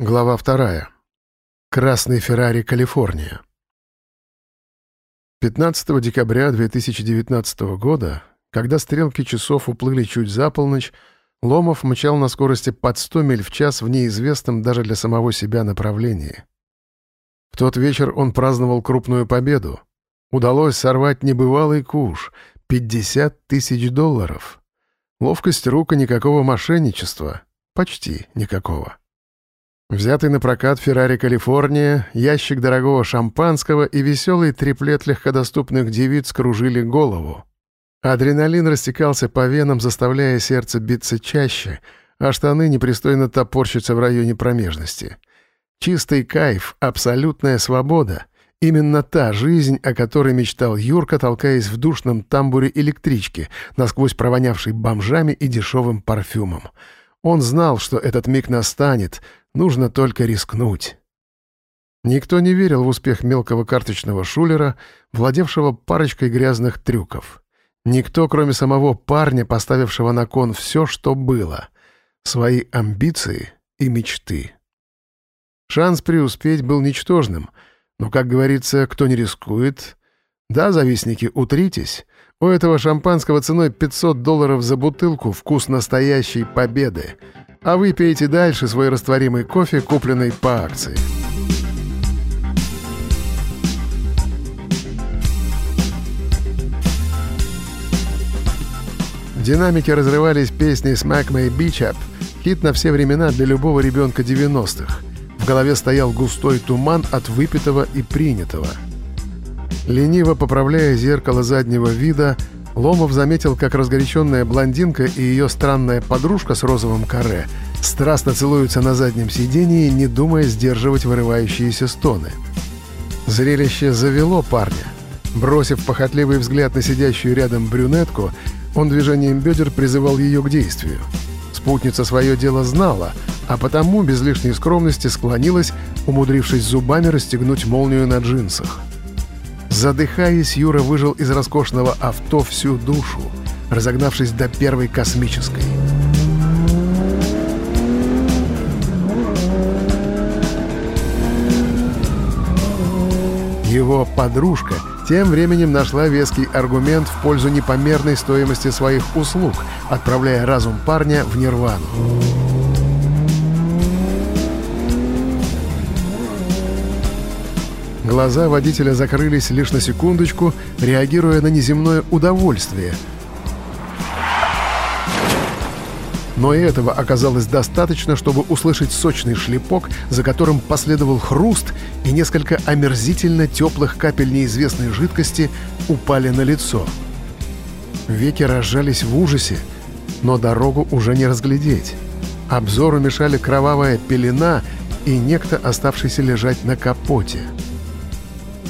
Глава вторая. Красный Феррари, Калифорния. 15 декабря 2019 года, когда стрелки часов уплыли чуть за полночь, Ломов мчал на скорости под 100 миль в час в неизвестном даже для самого себя направлении. В тот вечер он праздновал крупную победу. Удалось сорвать небывалый куш — 50 тысяч долларов. Ловкость рук и никакого мошенничества. Почти никакого. Взятый на прокат «Феррари Калифорния», ящик дорогого шампанского и веселый триплет легкодоступных девиц кружили голову. Адреналин растекался по венам, заставляя сердце биться чаще, а штаны непристойно топорщиться в районе промежности. Чистый кайф, абсолютная свобода — именно та жизнь, о которой мечтал Юрка, толкаясь в душном тамбуре электрички, насквозь провонявшей бомжами и дешевым парфюмом. Он знал, что этот миг настанет — Нужно только рискнуть. Никто не верил в успех мелкого карточного шулера, владевшего парочкой грязных трюков. Никто, кроме самого парня, поставившего на кон все, что было. Свои амбиции и мечты. Шанс преуспеть был ничтожным, но, как говорится, кто не рискует... Да, завистники, утритесь. У этого шампанского ценой 500 долларов за бутылку вкус настоящей победы — а вы пейте дальше свой растворимый кофе, купленный по акции. Динамики разрывались песней «Smack My Beach Up», хит на все времена для любого ребенка 90-х. В голове стоял густой туман от выпитого и принятого. Лениво поправляя зеркало заднего вида, Ломов заметил, как разгоряченная блондинка и ее странная подружка с розовым каре страстно целуются на заднем сидении, не думая сдерживать вырывающиеся стоны. Зрелище завело парня. Бросив похотливый взгляд на сидящую рядом брюнетку, он движением бедер призывал ее к действию. Спутница свое дело знала, а потому без лишней скромности склонилась, умудрившись зубами расстегнуть молнию на джинсах. Задыхаясь, Юра выжил из роскошного авто всю душу, разогнавшись до первой космической. Его подружка тем временем нашла веский аргумент в пользу непомерной стоимости своих услуг, отправляя разум парня в нирвану. Глаза водителя закрылись лишь на секундочку, реагируя на неземное удовольствие. Но и этого оказалось достаточно, чтобы услышать сочный шлепок, за которым последовал хруст, и несколько омерзительно теплых капель неизвестной жидкости упали на лицо. Веки разжались в ужасе, но дорогу уже не разглядеть. Обзору мешали кровавая пелена и некто, оставшийся лежать на капоте.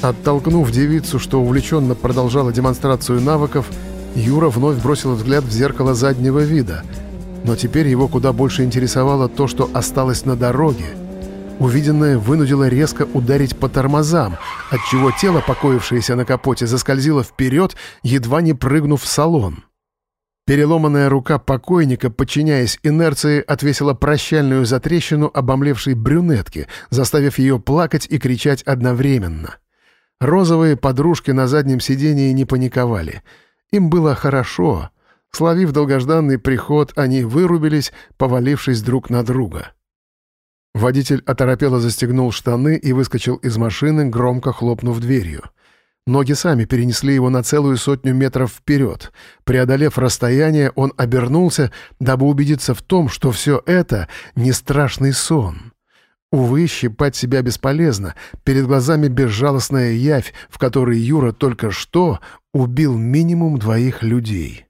Оттолкнув девицу, что увлеченно продолжала демонстрацию навыков, Юра вновь бросил взгляд в зеркало заднего вида. Но теперь его куда больше интересовало то, что осталось на дороге. Увиденное вынудило резко ударить по тормозам, отчего тело, покоившееся на капоте, заскользило вперед, едва не прыгнув в салон. Переломанная рука покойника, подчиняясь инерции, отвесила прощальную затрещину обомлевшей брюнетке, заставив ее плакать и кричать одновременно. Розовые подружки на заднем сидении не паниковали. Им было хорошо. Словив долгожданный приход, они вырубились, повалившись друг на друга. Водитель оторопело застегнул штаны и выскочил из машины, громко хлопнув дверью. Ноги сами перенесли его на целую сотню метров вперед. Преодолев расстояние, он обернулся, дабы убедиться в том, что все это — не страшный сон. Увы, щипать себя бесполезно. Перед глазами безжалостная явь, в которой Юра только что убил минимум двоих людей.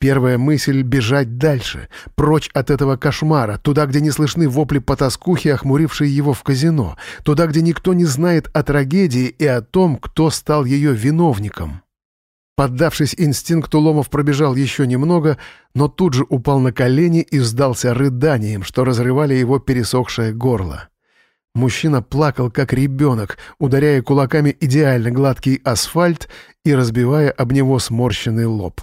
Первая мысль — бежать дальше, прочь от этого кошмара, туда, где не слышны вопли потаскухи, охмурившие его в казино, туда, где никто не знает о трагедии и о том, кто стал ее виновником. Поддавшись инстинкту, Ломов пробежал еще немного, но тут же упал на колени и сдался рыданием, что разрывали его пересохшее горло. Мужчина плакал, как ребенок, ударяя кулаками идеально гладкий асфальт и разбивая об него сморщенный лоб.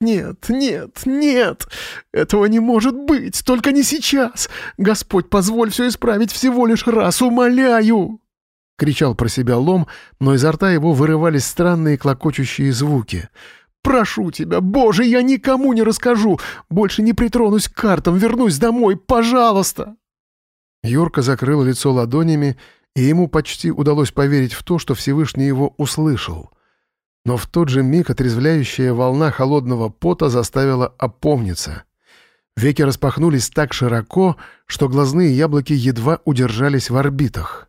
нет, нет, нет! Этого не может быть! Только не сейчас! Господь, позволь все исправить всего лишь раз, умоляю!» Кричал про себя лом, но изо рта его вырывались странные клокочущие звуки. «Прошу тебя, Боже, я никому не расскажу! Больше не притронусь к картам, вернусь домой, пожалуйста!» Юрка закрыл лицо ладонями, и ему почти удалось поверить в то, что Всевышний его услышал. Но в тот же миг отрезвляющая волна холодного пота заставила опомниться. Веки распахнулись так широко, что глазные яблоки едва удержались в орбитах.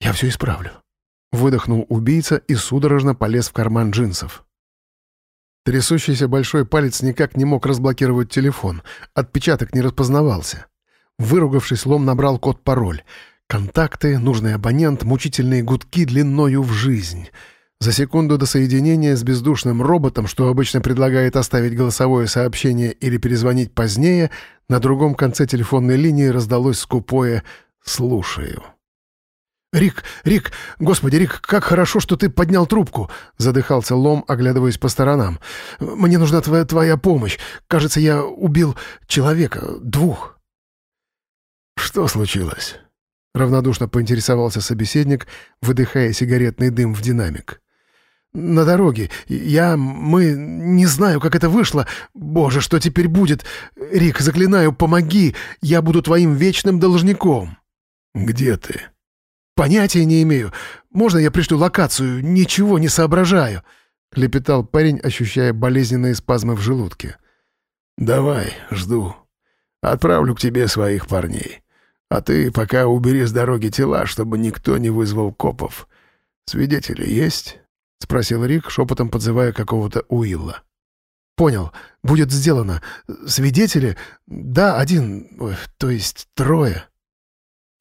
«Я все исправлю», — выдохнул убийца и судорожно полез в карман джинсов. Трясущийся большой палец никак не мог разблокировать телефон, отпечаток не распознавался. Выругавшись, Лом набрал код-пароль. Контакты, нужный абонент, мучительные гудки длиною в жизнь. За секунду до соединения с бездушным роботом, что обычно предлагает оставить голосовое сообщение или перезвонить позднее, на другом конце телефонной линии раздалось скупое «слушаю». «Рик, Рик, господи, Рик, как хорошо, что ты поднял трубку!» — задыхался Лом, оглядываясь по сторонам. «Мне нужна твоя, твоя помощь. Кажется, я убил человека, двух». «Что случилось?» — равнодушно поинтересовался собеседник, выдыхая сигаретный дым в динамик. «На дороге. Я... Мы... Не знаю, как это вышло. Боже, что теперь будет? Рик, заклинаю, помоги. Я буду твоим вечным должником». «Где ты?» «Понятия не имею. Можно я пришлю локацию? Ничего не соображаю», — лепетал парень, ощущая болезненные спазмы в желудке. «Давай, жду. Отправлю к тебе своих парней. А ты пока убери с дороги тела, чтобы никто не вызвал копов. Свидетели есть?» — спросил Рик, шепотом подзывая какого-то Уилла. «Понял. Будет сделано. Свидетели? Да, один, то есть трое».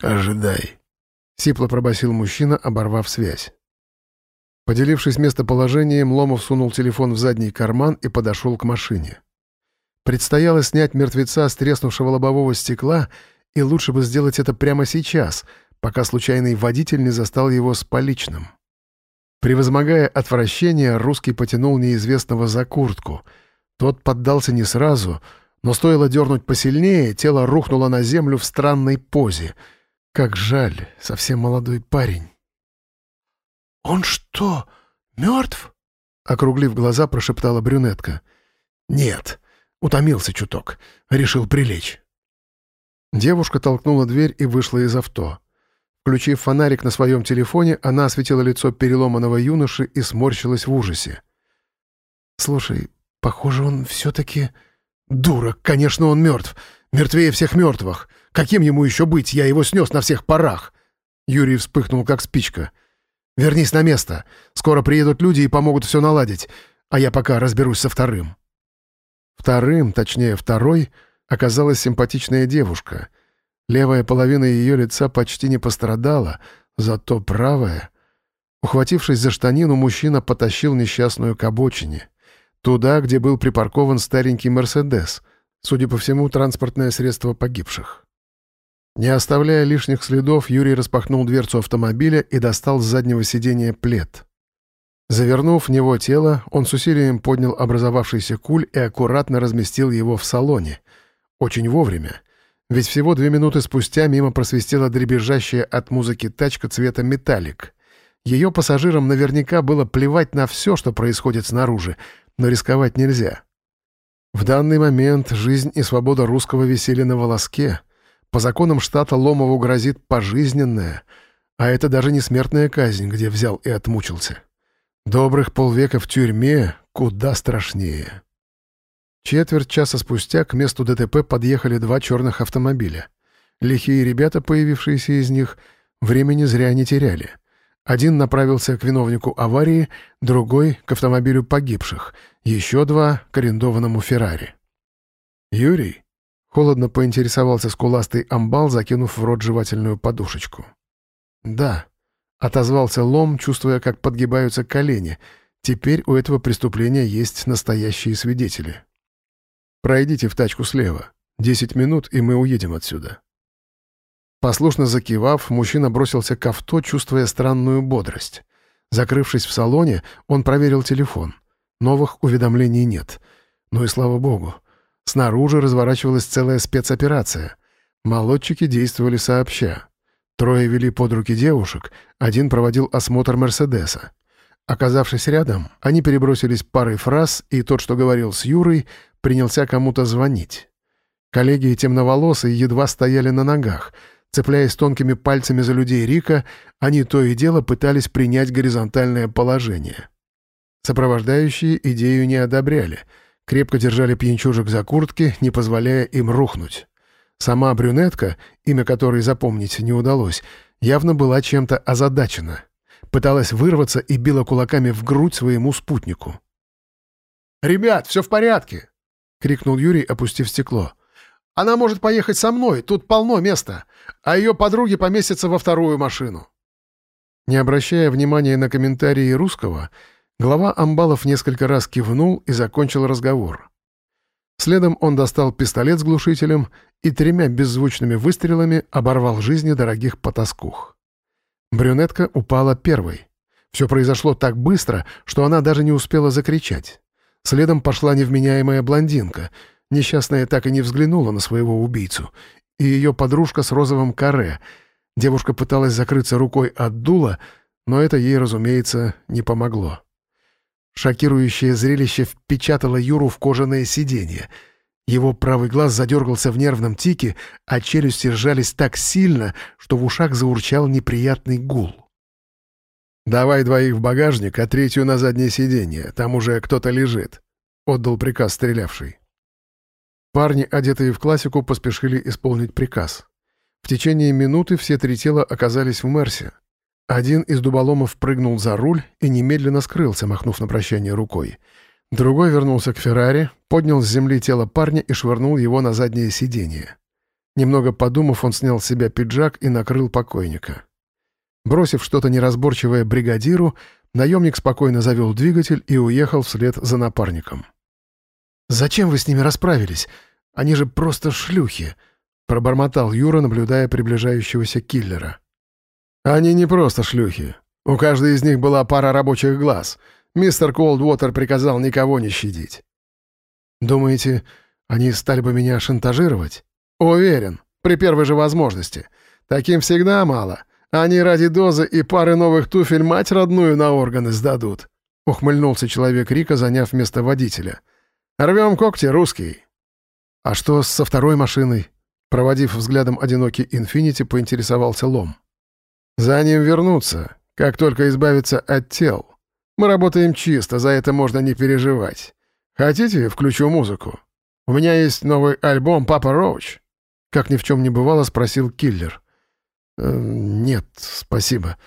«Ожидай», — сипло пробасил мужчина, оборвав связь. Поделившись местоположением, Ломов сунул телефон в задний карман и подошел к машине. Предстояло снять мертвеца с треснувшего лобового стекла, и лучше бы сделать это прямо сейчас, пока случайный водитель не застал его с поличным. Превозмогая отвращение, русский потянул неизвестного за куртку. Тот поддался не сразу, но стоило дернуть посильнее, тело рухнуло на землю в странной позе — как жаль, совсем молодой парень. «Он что, мертв?» — округлив глаза, прошептала брюнетка. «Нет, утомился чуток, решил прилечь». Девушка толкнула дверь и вышла из авто. Включив фонарик на своем телефоне, она осветила лицо переломанного юноши и сморщилась в ужасе. «Слушай, похоже, он все-таки...» «Дура! Конечно, он мертв! Мертвее всех мертвых! Каким ему еще быть? Я его снес на всех парах!» Юрий вспыхнул, как спичка. «Вернись на место. Скоро приедут люди и помогут все наладить, а я пока разберусь со вторым». Вторым, точнее второй, оказалась симпатичная девушка. Левая половина ее лица почти не пострадала, зато правая... Ухватившись за штанину, мужчина потащил несчастную к обочине. Туда, где был припаркован старенький «Мерседес», судя по всему, транспортное средство погибших. Не оставляя лишних следов, Юрий распахнул дверцу автомобиля и достал с заднего сиденья плед. Завернув в него тело, он с усилием поднял образовавшийся куль и аккуратно разместил его в салоне. Очень вовремя. Ведь всего две минуты спустя мимо просвистела дребезжащая от музыки тачка цвета металлик. Ее пассажирам наверняка было плевать на все, что происходит снаружи, но рисковать нельзя. В данный момент жизнь и свобода русского висели на волоске — по законам штата Ломову грозит пожизненная, а это даже не смертная казнь, где взял и отмучился. Добрых полвека в тюрьме куда страшнее. Четверть часа спустя к месту ДТП подъехали два черных автомобиля. Лихие ребята, появившиеся из них, времени зря не теряли. Один направился к виновнику аварии, другой — к автомобилю погибших, еще два — к арендованному «Феррари». «Юрий», Холодно поинтересовался скуластый амбал, закинув в рот жевательную подушечку. «Да», — отозвался Лом, чувствуя, как подгибаются колени. «Теперь у этого преступления есть настоящие свидетели». «Пройдите в тачку слева. Десять минут, и мы уедем отсюда». Послушно закивав, мужчина бросился к авто, чувствуя странную бодрость. Закрывшись в салоне, он проверил телефон. Новых уведомлений нет. Ну и слава богу. Снаружи разворачивалась целая спецоперация. Молодчики действовали сообща. Трое вели под руки девушек, один проводил осмотр Мерседеса. Оказавшись рядом, они перебросились парой фраз, и тот, что говорил с Юрой, принялся кому-то звонить. Коллеги темноволосые едва стояли на ногах. Цепляясь тонкими пальцами за людей Рика, они то и дело пытались принять горизонтальное положение. Сопровождающие идею не одобряли, крепко держали пьянчужек за куртки, не позволяя им рухнуть. Сама брюнетка, имя которой запомнить не удалось, явно была чем-то озадачена — пыталась вырваться и била кулаками в грудь своему спутнику. «Ребят, все в порядке!» — крикнул Юрий, опустив стекло. «Она может поехать со мной, тут полно места, а ее подруги поместятся во вторую машину». Не обращая внимания на комментарии русского, глава Амбалов несколько раз кивнул и закончил разговор. Следом он достал пистолет с глушителем и тремя беззвучными выстрелами оборвал жизни дорогих потаскух. Брюнетка упала первой. Все произошло так быстро, что она даже не успела закричать. Следом пошла невменяемая блондинка. Несчастная так и не взглянула на своего убийцу. И ее подружка с розовым каре. Девушка пыталась закрыться рукой от дула, но это ей, разумеется, не помогло. Шокирующее зрелище впечатало Юру в кожаное сиденье — его правый глаз задергался в нервном тике, а челюсти сжались так сильно, что в ушах заурчал неприятный гул. «Давай двоих в багажник, а третью на заднее сиденье. Там уже кто-то лежит», — отдал приказ стрелявший. Парни, одетые в классику, поспешили исполнить приказ. В течение минуты все три тела оказались в Мерсе. Один из дуболомов прыгнул за руль и немедленно скрылся, махнув на прощание рукой — Другой вернулся к Феррари, поднял с земли тело парня и швырнул его на заднее сиденье. Немного подумав, он снял с себя пиджак и накрыл покойника. Бросив что-то неразборчивое бригадиру, наемник спокойно завел двигатель и уехал вслед за напарником. «Зачем вы с ними расправились? Они же просто шлюхи!» — пробормотал Юра, наблюдая приближающегося киллера. «Они не просто шлюхи. У каждой из них была пара рабочих глаз — Мистер Колдвотер приказал никого не щадить. Думаете, они стали бы меня шантажировать? Уверен, при первой же возможности. Таким всегда мало. Они ради дозы и пары новых туфель мать родную на органы сдадут. Ухмыльнулся человек Рика, заняв место водителя. «Рвем когти, русский!» «А что со второй машиной?» Проводив взглядом одинокий «Инфинити», поинтересовался Лом. «За ним вернуться, как только избавиться от тел. Мы работаем чисто, за это можно не переживать. Хотите, включу музыку? У меня есть новый альбом «Папа Роуч». Как ни в чем не бывало, спросил киллер. «Э, «Нет, спасибо.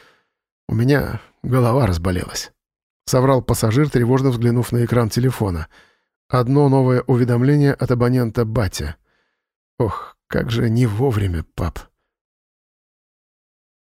У меня голова разболелась». Соврал пассажир, тревожно взглянув на экран телефона. Одно новое уведомление от абонента Батя. «Ох, как же не вовремя, пап».